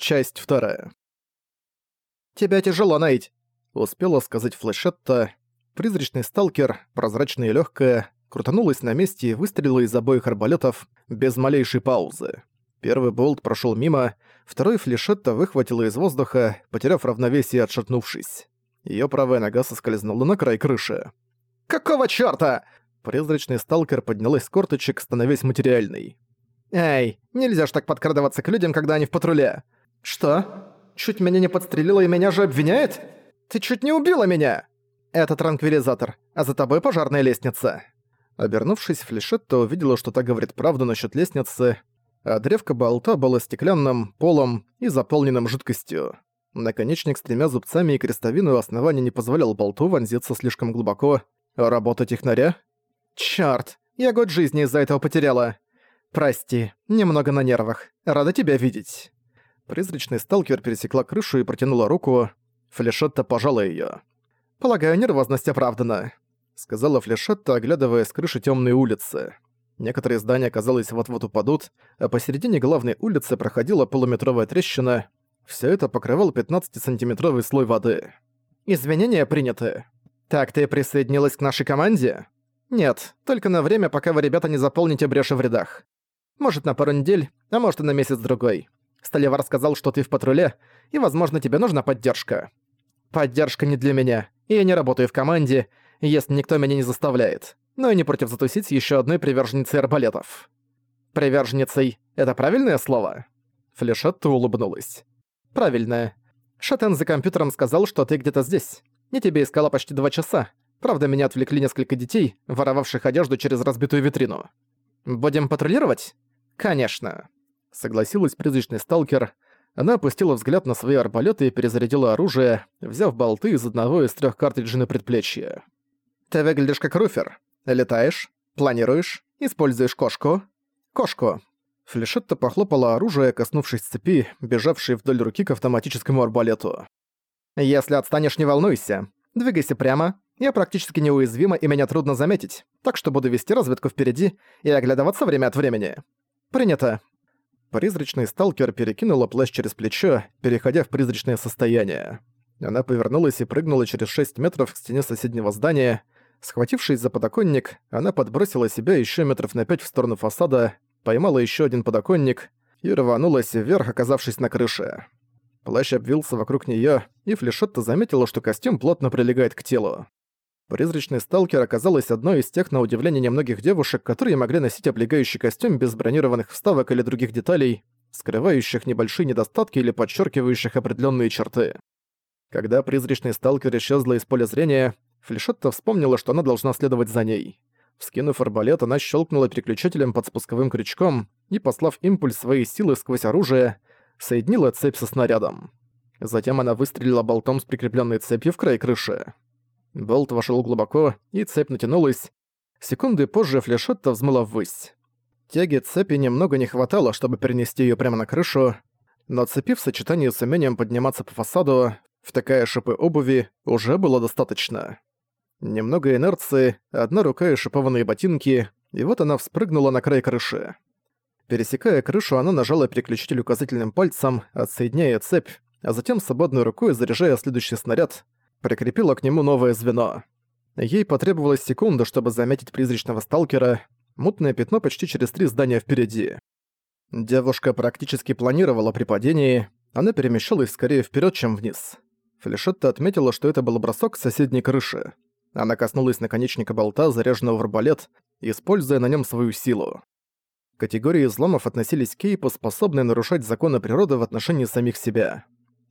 Часть вторая. «Тебя тяжело найти», — успела сказать Флешетта. Призрачный сталкер, прозрачная и лёгкая, крутанулась на месте и выстрелила из обоих арбалетов без малейшей паузы. Первый болт прошёл мимо, второй Флешетта выхватила из воздуха, потеряв равновесие и отшатнувшись. Её правая нога соскользнула на край крыши. «Какого чёрта?» Призрачный сталкер поднялась с корточек, становясь материальной. «Эй, нельзя ж так подкрадываться к людям, когда они в патруле!» «Что? Чуть меня не подстрелила и меня же обвиняет? Ты чуть не убила меня!» «Это транквилизатор, а за тобой пожарная лестница». Обернувшись, Флешетта увидела, что та говорит правду насчет лестницы, а древко болта было стеклянным, полом и заполненным жидкостью. Наконечник с тремя зубцами и крестовину основания не позволял болту вонзиться слишком глубоко. Работа технаря? Чёрт, я год жизни из-за этого потеряла. Прости, немного на нервах. Рада тебя видеть. Призрачный сталкер пересекла крышу и протянула руку. Флешетта пожала её. «Полагаю, нервозность оправдана», — сказала Флешетта, оглядывая с крыши тёмные улицы. Некоторые здания, казалось, вот-вот упадут, а посередине главной улицы проходила полуметровая трещина. Всё это покрывал 15-сантиметровый слой воды. «Извинения приняты. Так ты присоединилась к нашей команде?» «Нет, только на время, пока вы, ребята, не заполните бреши в рядах. Может, на пару недель, а может и на месяц-другой. Столивар сказал, что ты в патруле, и, возможно, тебе нужна поддержка. Поддержка не для меня, и я не работаю в команде, если никто меня не заставляет. Но и не против затусить с ещё одной приверженницей арбалетов. Приверженницей — это правильное слово? Флешетта улыбнулась. Правильное. Шатен за компьютером сказал, что ты где-то здесь. Я тебя искала почти два часа. Правда, меня отвлекли несколько детей, воровавших одежду через разбитую витрину. Будем патрулировать? Конечно. Согласилась призрачный сталкер. Она опустила взгляд на свои арбалеты и перезарядила оружие, взяв болты из одного из трех картриджей на предплечье. «Ты выглядишь как руфер. Летаешь, планируешь, используешь кошку. Кошку». Флешетта похлопала оружие, коснувшись цепи, бежавшей вдоль руки к автоматическому арбалету. «Если отстанешь, не волнуйся. Двигайся прямо. Я практически неуязвима и меня трудно заметить, так что буду вести разведку впереди и оглядываться время от времени. Принято. Призрачный сталкер перекинула плащ через плечо, переходя в призрачное состояние. Она повернулась и прыгнула через 6 метров к стене соседнего здания. Схватившись за подоконник, она подбросила себя еще метров на 5 в сторону фасада, поймала еще один подоконник и рванулась вверх, оказавшись на крыше. Плащ обвился вокруг нее, и Флешетта заметила, что костюм плотно прилегает к телу. Призрачный сталкер оказалась одной из тех, на удивление немногих девушек, которые могли носить облегающий костюм без бронированных вставок или других деталей, скрывающих небольшие недостатки или подчеркивающих определенные черты. Когда призрачный сталкер исчезла из поля зрения, Флешетта вспомнила, что она должна следовать за ней. Вскинув арбалет, она щелкнула переключателем под спусковым крючком и, послав импульс своей силы сквозь оружие, соединила цепь со снарядом. Затем она выстрелила болтом с прикрепленной цепью в край крыши. Болт вошел глубоко, и цепь натянулась. Секунды позже флешетта взмыла ввысь. Тяги цепи немного не хватало, чтобы перенести ее прямо на крышу, но цепи в сочетании с умением подниматься по фасаду, втыкая шипы обуви, уже было достаточно. Немного инерции, одна рука и шипованные ботинки, и вот она вспрыгнула на край крыши. Пересекая крышу, она нажала переключитель указательным пальцем, отсоединяя цепь, а затем свободной рукой заряжая следующий снаряд, прикрепила к нему новое звено. Ей потребовалась секунда, чтобы заметить призрачного сталкера, мутное пятно почти через три здания впереди. Девушка практически планировала при падении, она перемещалась скорее вперед, чем вниз. Флешетта отметила, что это был бросок с соседней крыши. Она коснулась наконечника болта, заряженного в арбалет, используя на нем свою силу. Категории изломов относились к Кейпу, способные нарушать законы природы в отношении самих себя.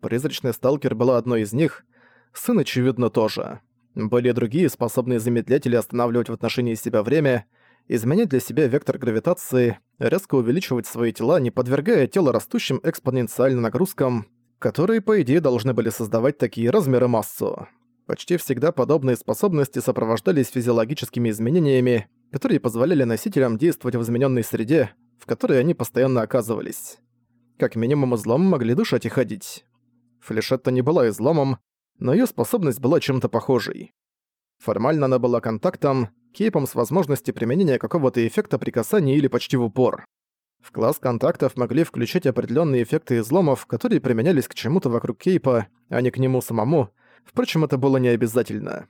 Призрачный сталкер была одной из них — сын, очевидно, тоже. Были другие, способные замедлять или останавливать в отношении себя время, изменять для себя вектор гравитации, резко увеличивать свои тела, не подвергая тело растущим экспоненциальным нагрузкам, которые, по идее, должны были создавать такие размеры массу. Почти всегда подобные способности сопровождались физиологическими изменениями, которые позволяли носителям действовать в измененной среде, в которой они постоянно оказывались. Как минимум изломы могли дышать и ходить. Флешетта не была изломом, но ее способность была чем-то похожей. Формально она была контактом, кейпом с возможностью применения какого-то эффекта при касании или почти в упор. В класс контактов могли включать определенные эффекты изломов, которые применялись к чему-то вокруг Кейпа, а не к нему самому. Впрочем, это было не обязательно.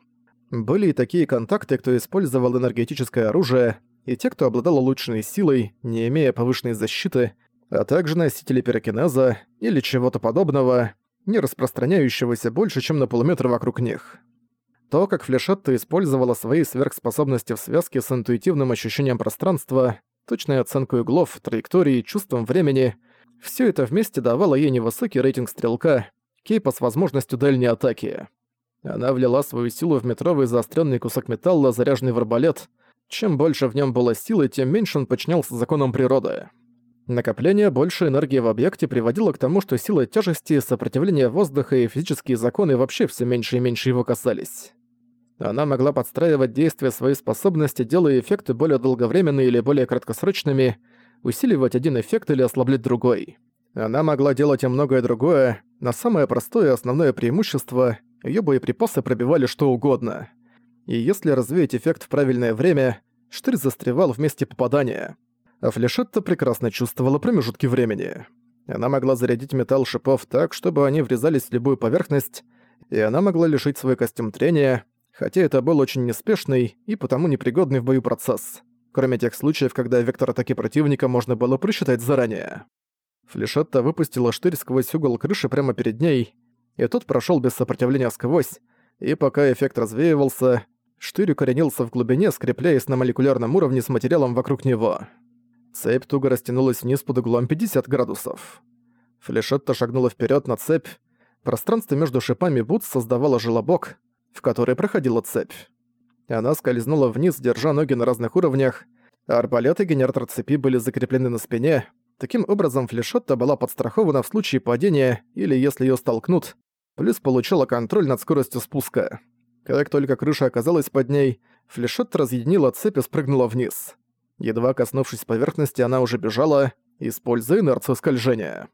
Были и такие контакты, кто использовал энергетическое оружие, и те, кто обладал улучшенной силой, не имея повышенной защиты, а также носители пирокинеза или чего-то подобного, не распространяющегося больше, чем на полуметр вокруг них. То, как Флешетта использовала свои сверхспособности в связке с интуитивным ощущением пространства, точной оценкой углов, траектории, чувством времени, все это вместе давало ей невысокий рейтинг стрелка, кейпа с возможностью дальней атаки. Она влила свою силу в метровый заостренный кусок металла, заряженный в арбалет. Чем больше в нем было силы, тем меньше он подчинялся законам природы. Накопление большей энергии в объекте приводило к тому, что сила тяжести, сопротивление воздуха и физические законы вообще все меньше и меньше его касались. Она могла подстраивать действия своей способности, делая эффекты более долговременными или более краткосрочными, усиливать один эффект или ослаблять другой. Она могла делать и многое другое, но самое простое и основное преимущество — её боеприпасы пробивали что угодно. И если развеять эффект в правильное время, штырь застревал в месте попадания. А Флешетта прекрасно чувствовала промежутки времени. Она могла зарядить металл шипов так, чтобы они врезались в любую поверхность, и она могла лишить свой костюм трения, хотя это был очень неспешный и потому непригодный в бою процесс, кроме тех случаев, когда вектор атаки противника можно было просчитать заранее. Флешетта выпустила штырь сквозь угол крыши прямо перед ней, и тот прошел без сопротивления сквозь, и пока эффект развеивался, штырь укоренился в глубине, скрепляясь на молекулярном уровне с материалом вокруг него. Цепь туго растянулась вниз под углом 50 градусов. Флешетта шагнула вперед на цепь. Пространство между шипами Бутс создавало желобок, в который проходила цепь. Она скользнула вниз, держа ноги на разных уровнях, а арбалет и генератор цепи были закреплены на спине. Таким образом, флешотта была подстрахована в случае падения или если ее столкнут, плюс получила контроль над скоростью спуска. Как только крыша оказалась под ней, флешотта разъединила цепь и спрыгнула вниз. Едва коснувшись поверхности, она уже бежала, используя инерцию скольжения.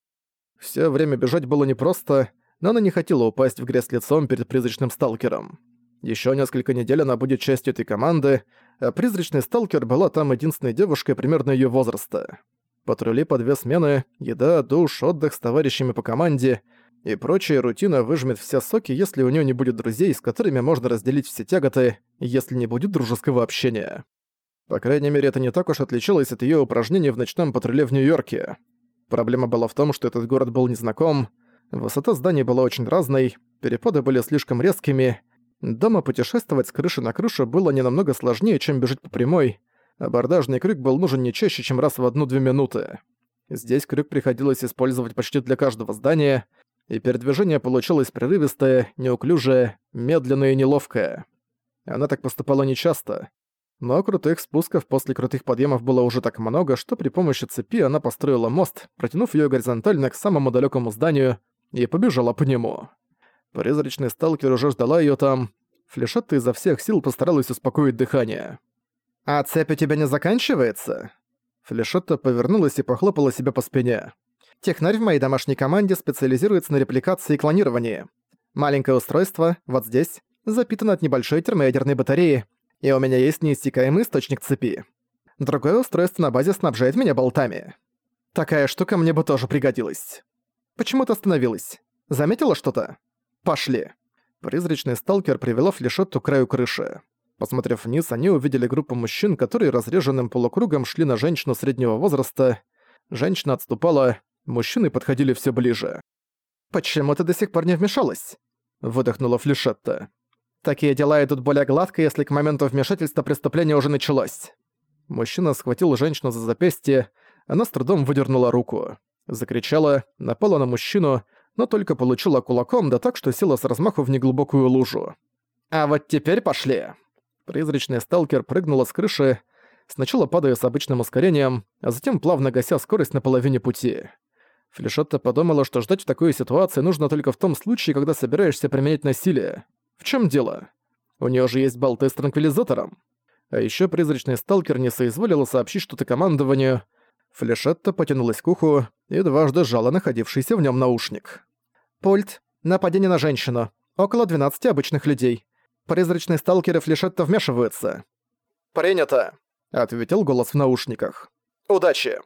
Всё время бежать было непросто, но она не хотела упасть в грязь лицом перед призрачным сталкером. Ещё несколько недель она будет частью этой команды, а призрачный сталкер была там единственной девушкой примерно её возраста. Патрули по две смены, еда, душ, отдых с товарищами по команде и прочая рутина выжмет все соки, если у неё не будет друзей, с которыми можно разделить все тяготы, если не будет дружеского общения. По крайней мере, это не так уж отличалось от её упражнений в ночном патруле в Нью-Йорке. Проблема была в том, что этот город был незнаком, Высота зданий была очень разной, перепады были слишком резкими. Дома путешествовать с крыши на крышу было не намного сложнее, чем бежать по прямой. Абордажный крюк был нужен не чаще, чем раз в одну-две минуты. Здесь крюк приходилось использовать почти для каждого здания, и передвижение получилось прерывистое, неуклюжее, медленное и неловкое. Она так поступала нечасто. Но крутых спусков после крутых подъемов было уже так много, что при помощи цепи она построила мост, протянув ее горизонтально к самому далекому зданию, и побежала по нему. Призрачный сталкер уже ждала ее там. Флешетта изо всех сил постаралась успокоить дыхание. «А цепь у тебя не заканчивается?» Флешетта повернулась и похлопала себя по спине. «Технарь в моей домашней команде специализируется на репликации и клонировании. Маленькое устройство, вот здесь, запитано от небольшой термоядерной батареи, и у меня есть неиссякаемый источник цепи. Другое устройство на базе снабжает меня болтами. Такая штука мне бы тоже пригодилась. Почему ты остановилась? Заметила что-то? Пошли. Призрачный сталкер привела флешетту к краю крыши. Посмотрев вниз, они увидели группу мужчин, которые разреженным полукругом шли на женщину среднего возраста. Женщина отступала, мужчины подходили все ближе. «Почему ты до сих пор не вмешалась?» — выдохнула Флешетта. «Такие дела идут более гладко, если к моменту вмешательства преступление уже началось». Мужчина схватил женщину за запястье, она с трудом выдернула руку. Закричала, напала на мужчину, но только получила кулаком, да так, что села с размаху в неглубокую лужу. «А вот теперь пошли!» Призрачный сталкер прыгнула с крыши, сначала падая с обычным ускорением, а затем плавно гася скорость на половине пути. Флешетта подумала, что ждать в такой ситуации нужно только в том случае, когда собираешься применять насилие. В чем дело? У нее же есть болты с транквилизатором. А еще призрачный сталкер не соизволила сообщить что-то командованию, Флешетта потянулась к уху и дважды сжала находившийся в нем наушник. «Пульт. Нападение на женщину. Около 12 обычных людей. Призрачные сталкеры Флешетта вмешиваются». «Принято», — ответил голос в наушниках. «Удачи!»